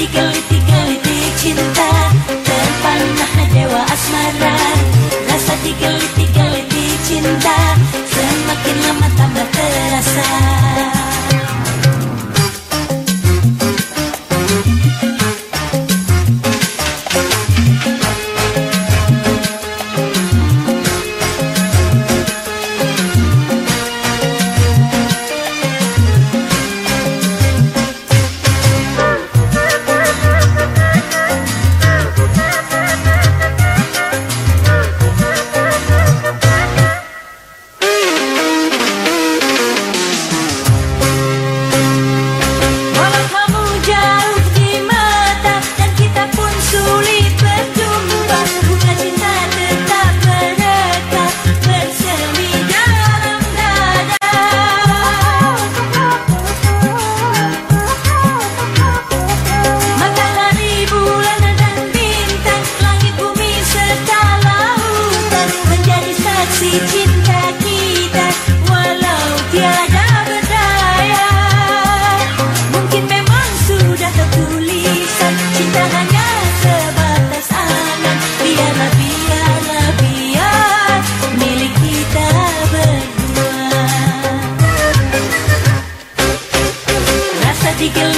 digelitik-gelitik cinta Terpanah dewa asmara Rasa digelitik-gelitik cinta Semakin lama tambah terasa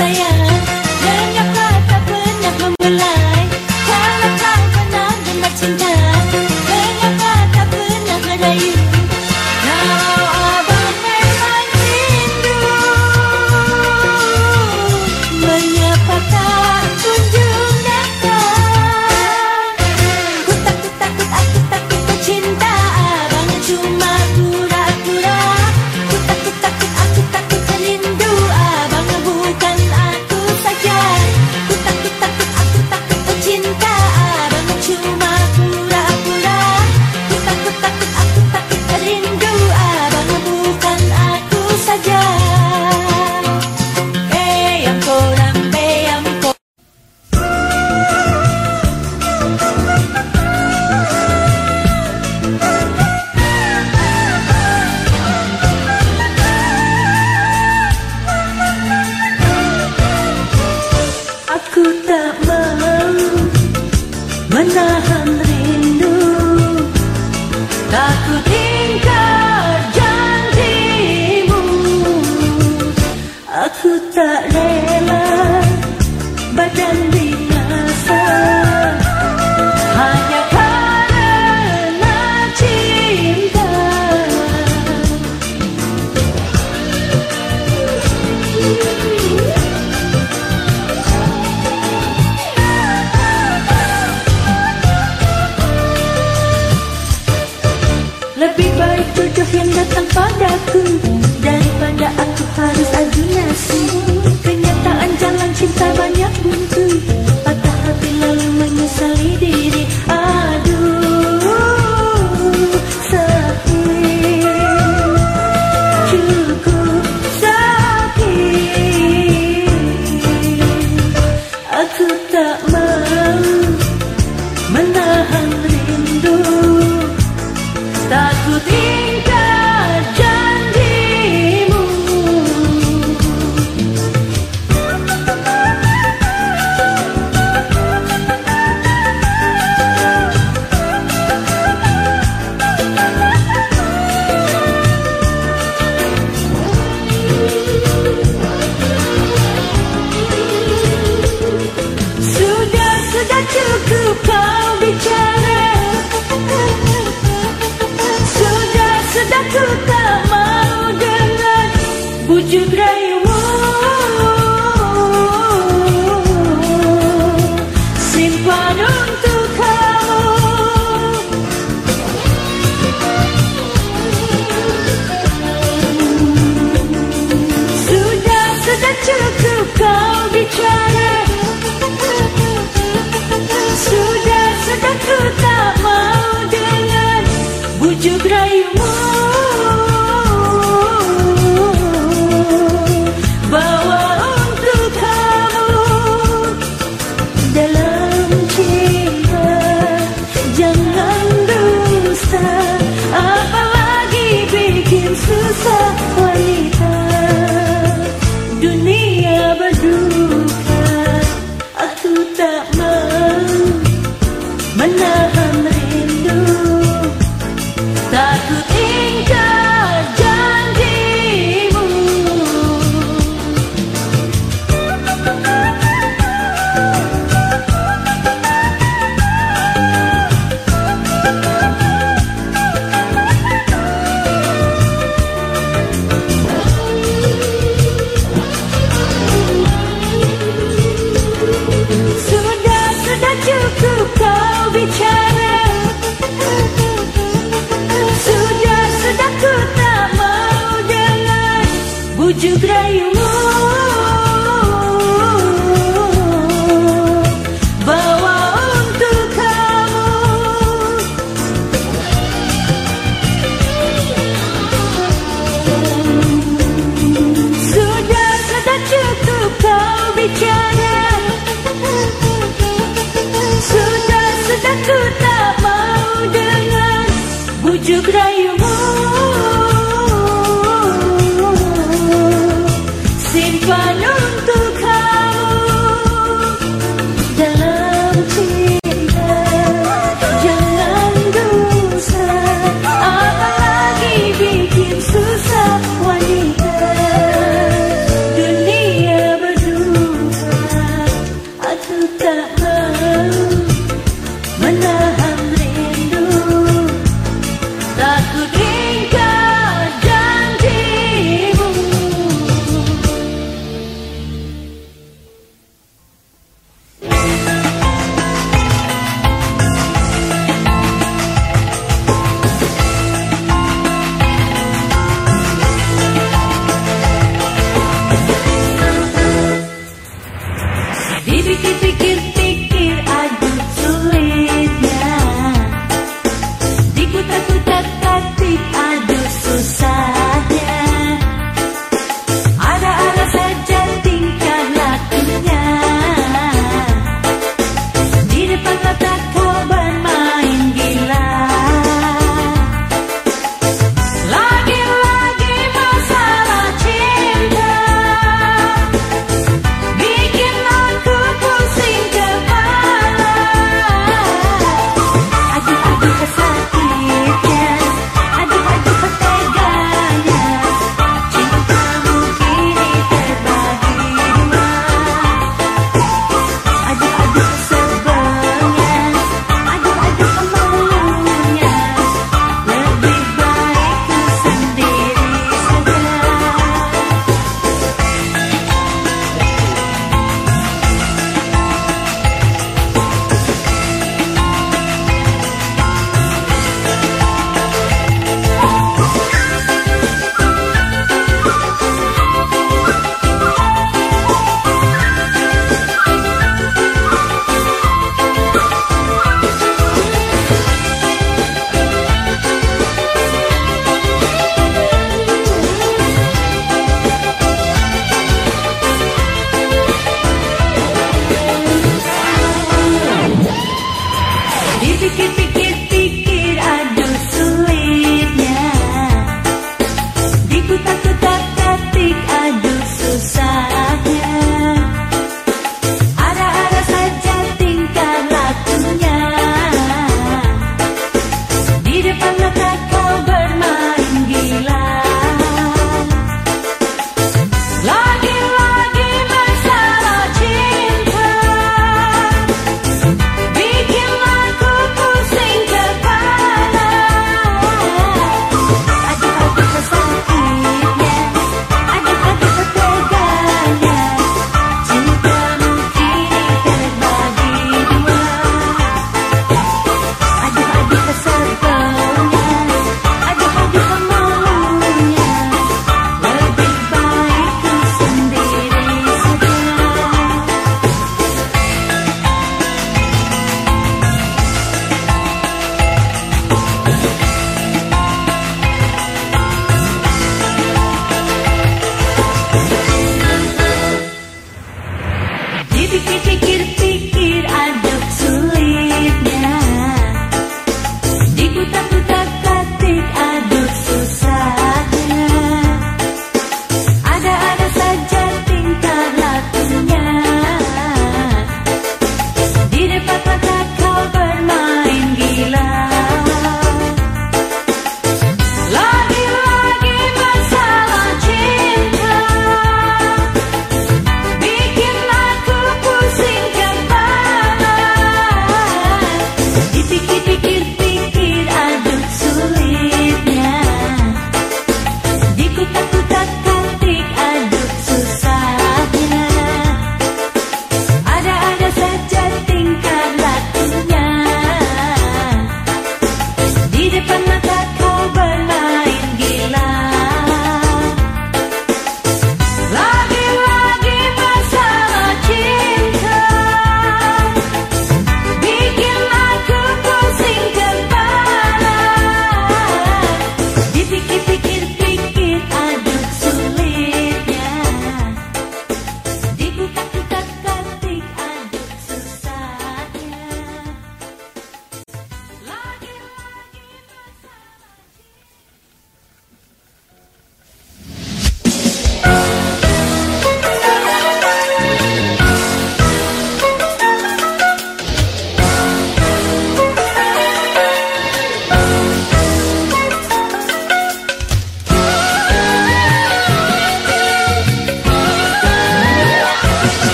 sayang yang datang padaku. Daripada aku harus adu nasib Kenyataan jalan cinta banyak buntu. took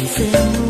You.